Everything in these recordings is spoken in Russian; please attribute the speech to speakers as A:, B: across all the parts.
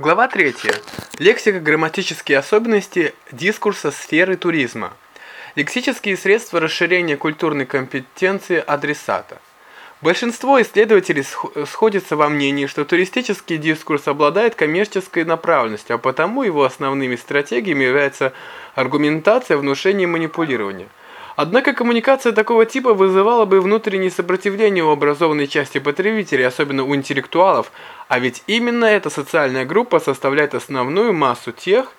A: Глава 3. Лексика, грамматические особенности дискурса сферы туризма. Лексические средства расширения культурной компетенции адресата. Большинство исследователей сходятся во мнении, что туристический дискурс обладает коммерческой направленностью, а потому его основными стратегиями являются аргументация, внушение и манипулирование. Однако коммуникация такого типа вызывала бы внутреннее сопротивление у образованной части потребителей, особенно у интеллектуалов, а ведь именно эта социальная группа составляет основную массу тех,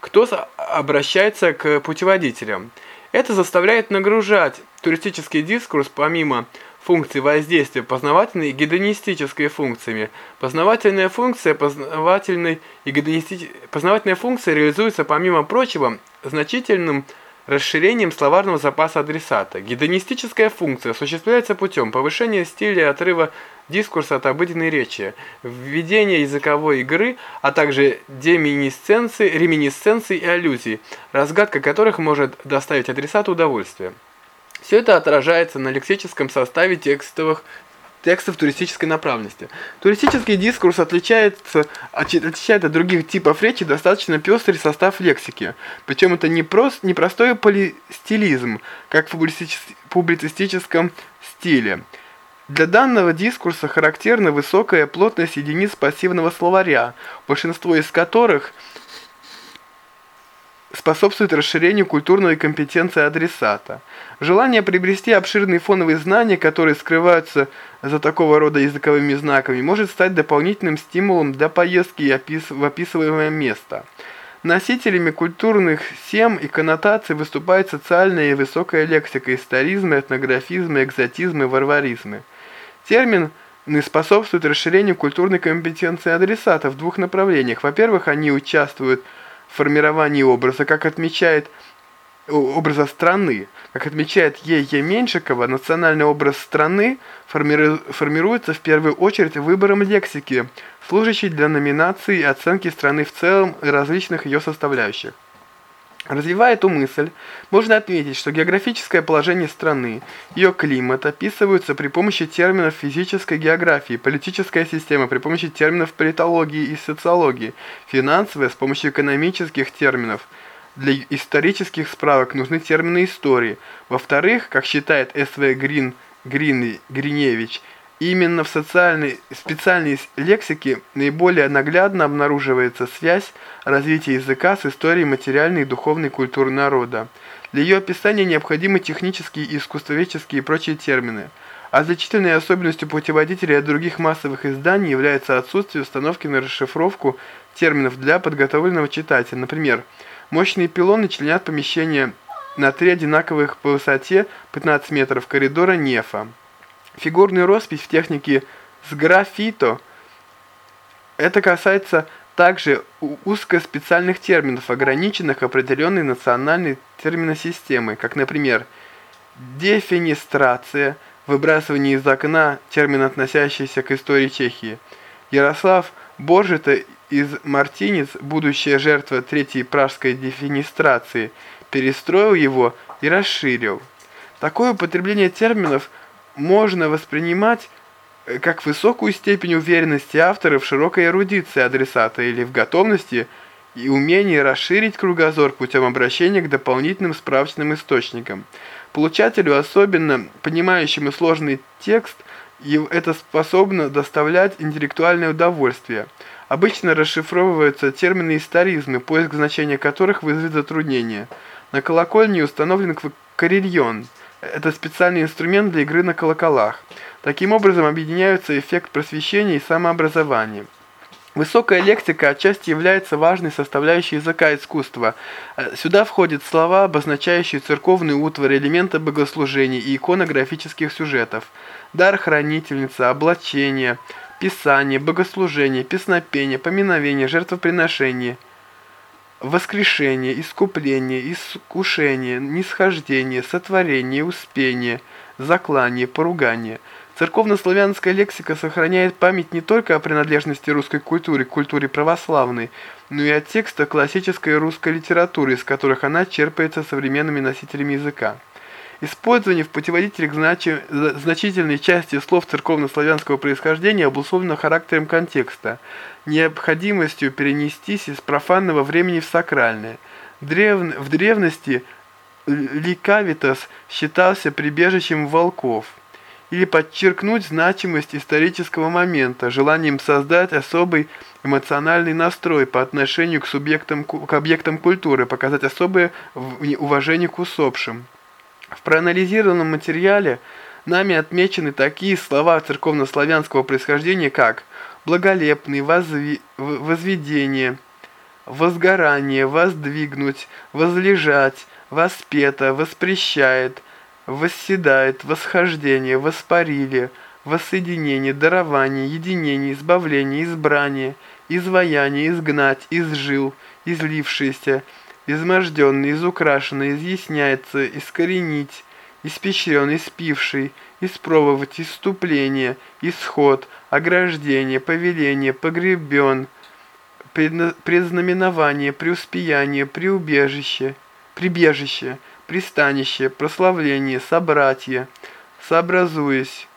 A: кто обращается к путеводителям. Это заставляет нагружать туристический дискурс помимо функций воздействия познавательной и гедонистической функциями. Познавательная функция познавательной и гедонисти... познавательная функция реализуется помимо прочего значительным расширением словарного запаса адресата. Гедонистическая функция осуществляется путем повышения стиля отрыва дискурса от обыденной речи, введения языковой игры, а также деминисценции, реминисценций и аллюзий, разгадка которых может доставить адресату удовольствие. Все это отражается на лексическом составе текстовых текстов туристической направленности. Туристический дискурс отличается, отличает от других типов речи достаточно пестрый состав лексики. Причем это не, прост, не простой полистилизм, как в публицистическом стиле. Для данного дискурса характерна высокая плотность единиц пассивного словаря, большинство из которых способствует расширению культурной компетенции адресата. Желание приобрести обширные фоновые знания, которые скрываются за такого рода языковыми знаками, может стать дополнительным стимулом для поездки в описываемое место. Носителями культурных сем и коннотаций выступает социальная и высокая лексика, историзмы, этнографизмы, экзотизмы, варваризмы. Термин не способствует расширению культурной компетенции адресата в двух направлениях. Во-первых, они участвуют в формировании образа, как отмечает образа страны. Как отмечает Е.Е. Меньшикова, национальный образ страны формируется в первую очередь выбором лексики, служащей для номинации и оценки страны в целом и различных ее составляющих. Развивая эту мысль, можно отметить, что географическое положение страны, ее климат описываются при помощи терминов физической географии, политическая система при помощи терминов политологии и социологии, финансовая с помощью экономических терминов. Для исторических справок нужны термины истории. Во-вторых, как считает С.В. Грин, Грин, Гриневич, Именно в социальной специальной лексике наиболее наглядно обнаруживается связь развития языка с историей материальной и духовной культуры народа. Для ее описания необходимы технические искусствоведческие и прочие термины. А значительной особенностью путеводителей от других массовых изданий является отсутствие установки на расшифровку терминов для подготовленного читателя. Например, мощные пилоны членят помещение на три одинаковых по высоте 15 метров коридора нефа. Фигурную роспись в технике сграфито это касается также узкоспециальных терминов, ограниченных определенной национальной терминосистемой, как, например, дефинистрация, выбрасывание из окна термин, относящийся к истории Чехии. Ярослав Боржета из Мартинец, будущая жертва Третьей Пражской дефинистрации, перестроил его и расширил. Такое употребление терминов – можно воспринимать э, как высокую степень уверенности автора в широкой эрудиции адресата или в готовности и умении расширить кругозор путем обращения к дополнительным справочным источникам. Получателю, особенно понимающему сложный текст, это способно доставлять интеллектуальное удовольствие. Обычно расшифровываются термины историзмы, поиск значения которых вызовет затруднения. На колокольне установлен карельон – это специальный инструмент для игры на колоколах. Таким образом объединяются эффект просвещения и самообразования. Высокая лексика отчасти является важной составляющей языка искусства. Э, сюда входят слова, обозначающие церковный утварь, элементы богослужений и иконографических сюжетов. Дар хранительница, облачение, писание, богослужение, песнопение, поминовение, жертвоприношение – воскрешение, искупление, искушение, нисхождение, сотворение, успение, заклание, поругание. Церковно-славянская лексика сохраняет память не только о принадлежности русской культуры к культуре православной, но и о текстах классической русской литературы, из которых она черпается современными носителями языка. Использование в путеводителях значи... значительной части слов церковно-славянского происхождения обусловлено характером контекста, необходимостью перенестись из профанного времени в сакральное. Древ... В древности Ликавитас считался прибежищем волков или подчеркнуть значимость исторического момента, желанием создать особый эмоциональный настрой по отношению к субъектам, к объектам культуры, показать особое уважение к усопшим. Проанализированном материале нами отмечены такие слова церковнославянского происхождения, как «благолепный», возви, «возведение», «возгорание», «воздвигнуть», «возлежать», «воспето», «воспрещает», восседает, восхождение, воспарили, воссоединение, дарование, единение, избавление, избрание, изваяние, изгнать, изжил, излившийся, изможденный, изукрашенный, изъясняется, искоренить, испещрен, испивший, испробовать, иступление, исход, ограждение, повеление, погребен, предзнаменование, преуспеяние, приубежище, прибежище, пристанище, прославление, собратье, сообразуясь,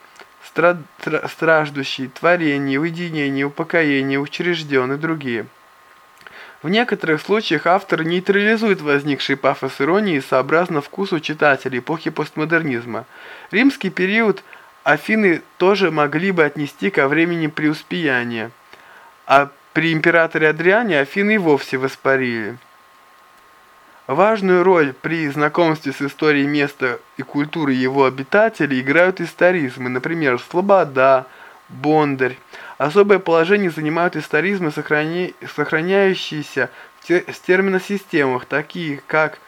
A: страд, страждущий, творение, уединение, упокоение, учрежден и другие. В некоторых случаях автор нейтрализует возникший пафос иронии сообразно вкусу читателей эпохи постмодернизма. Римский период Афины тоже могли бы отнести ко времени преуспеяния, а при императоре Адриане Афины и вовсе воспарили. Важную роль при знакомстве с историей места и культуры его обитателей играют историзмы, например, Слобода, Бондарь. Особое положение занимают историзмы, сохраня... сохраняющиеся в терминосистемах, такие как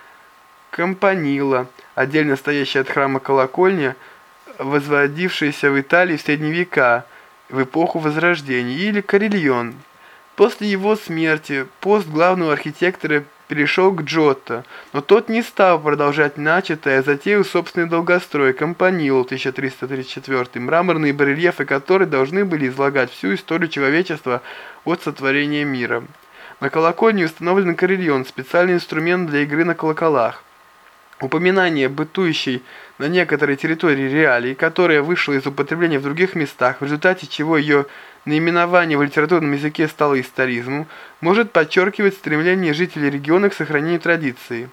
A: Компанила, отдельно стоящая от храма колокольня, возводившаяся в Италии в средние века, в эпоху Возрождения, или Карельон. После его смерти пост главного архитектора перешел к Джотто, но тот не стал продолжать начатое, затеял собственный долгострой, Компанилу 1334, мраморные барельефы которой должны были излагать всю историю человечества от сотворения мира. На колокольне установлен карельон, специальный инструмент для игры на колоколах. Упоминание бытующей на некоторой территории реалии, которая вышла из употребления в других местах, в результате чего ее наименование в литературном языке стало историзмом, может подчеркивать стремление жителей региона к сохранению традиции.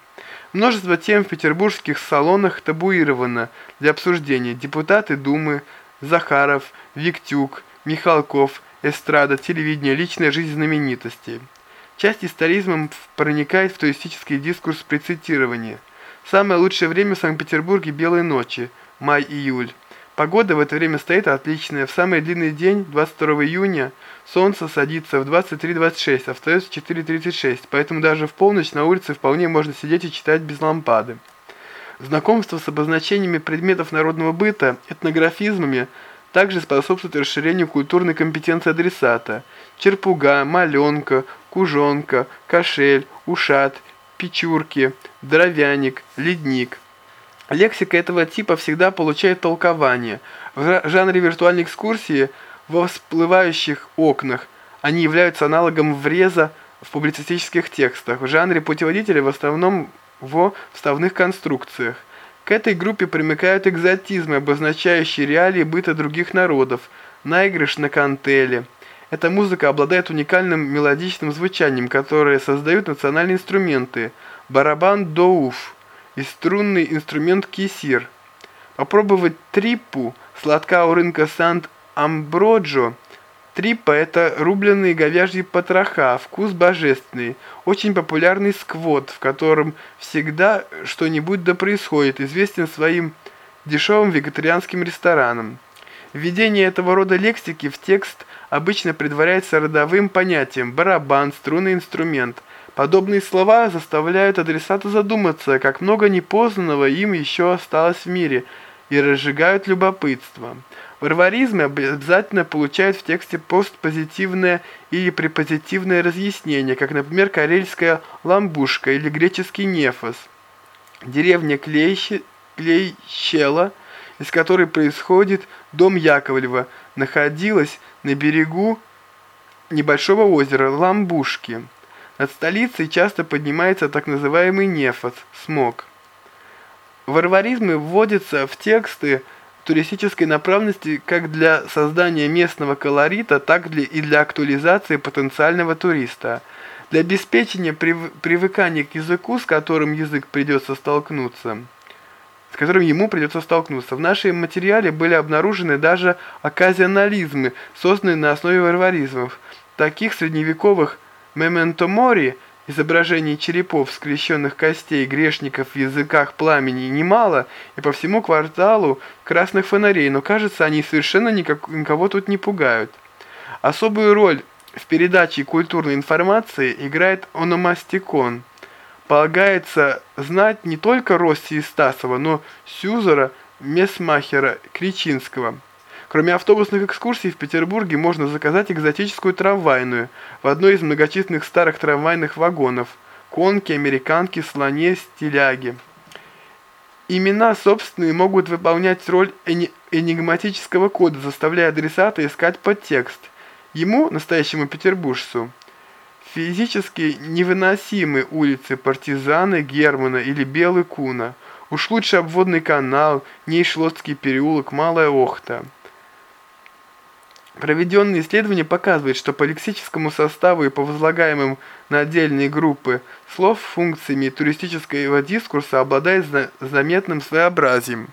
A: Множество тем в петербургских салонах табуировано для обсуждения. Депутаты Думы, Захаров, Виктюк, Михалков, эстрада, телевидение, личная жизнь знаменитостей. Часть историзма проникает в туристический дискурс при цитировании – Самое лучшее время в Санкт-Петербурге белые ночи, май-июль. Погода в это время стоит отличная. В самый длинный день, 22 июня, солнце садится в 23.26, а встает в 4.36, поэтому даже в полночь на улице вполне можно сидеть и читать без лампады. Знакомство с обозначениями предметов народного быта, этнографизмами также способствует расширению культурной компетенции адресата. Черпуга, маленка, кужонка, кошель, ушат, печурки, дровяник, ледник. Лексика этого типа всегда получает толкование. В жанре виртуальной экскурсии во всплывающих окнах они являются аналогом вреза в публицистических текстах. В жанре путеводителя в основном во вставных конструкциях. К этой группе примыкают экзотизмы, обозначающие реалии быта других народов, наигрыш на кантеле – эта музыка обладает уникальным мелодичным звучанием, которое создают национальные инструменты. Барабан доуф и струнный инструмент кисир. Попробовать триппу, сладка у рынка Сант-Амброджо. Триппа – это рубленые говяжьи потроха, вкус божественный, очень популярный сквот, в котором всегда что-нибудь да происходит, известен своим дешевым вегетарианским ресторанам. Введение этого рода лексики в текст обычно предваряется родовым понятием «барабан», «струнный инструмент». Подобные слова заставляют адресата задуматься, как много непознанного им еще осталось в мире, и разжигают любопытство. Варваризмы обязательно получают в тексте постпозитивное или препозитивное разъяснение, как, например, карельская ламбушка или греческий нефос. Деревня Клейщела, из которой происходит дом Яковлева, находилась на берегу небольшого озера Ламбушки. Над столицей часто поднимается так называемый нефос, смог. Варваризмы вводятся в тексты туристической направленности как для создания местного колорита, так и для актуализации потенциального туриста. Для обеспечения прив... привыкания к языку, с которым язык придется столкнуться, с которым ему придется столкнуться. В нашем материале были обнаружены даже оказионализмы, созданные на основе варваризмов. Таких средневековых «мементо мори» Изображений черепов, скрещенных костей, грешников в языках пламени немало, и по всему кварталу красных фонарей, но кажется, они совершенно никак, никого тут не пугают. Особую роль в передаче культурной информации играет ономастикон. Полагается знать не только Росси и Стасова, но Сюзера, Месмахера, Кричинского. Кроме автобусных экскурсий в Петербурге можно заказать экзотическую трамвайную в одной из многочисленных старых трамвайных вагонов – конки, американки, слоне, стиляги. Имена собственные могут выполнять роль энигматического кода, заставляя адресата искать подтекст. Ему, настоящему петербуржцу, физически невыносимы улицы Партизаны, Германа или Белый Куна. Уж лучше обводный канал, Нейшлотский переулок, Малая Охта. Проведенные исследования показывают, что по лексическому составу и по возлагаемым на отдельные группы слов функциями туристического дискурса обладает заметным своеобразием.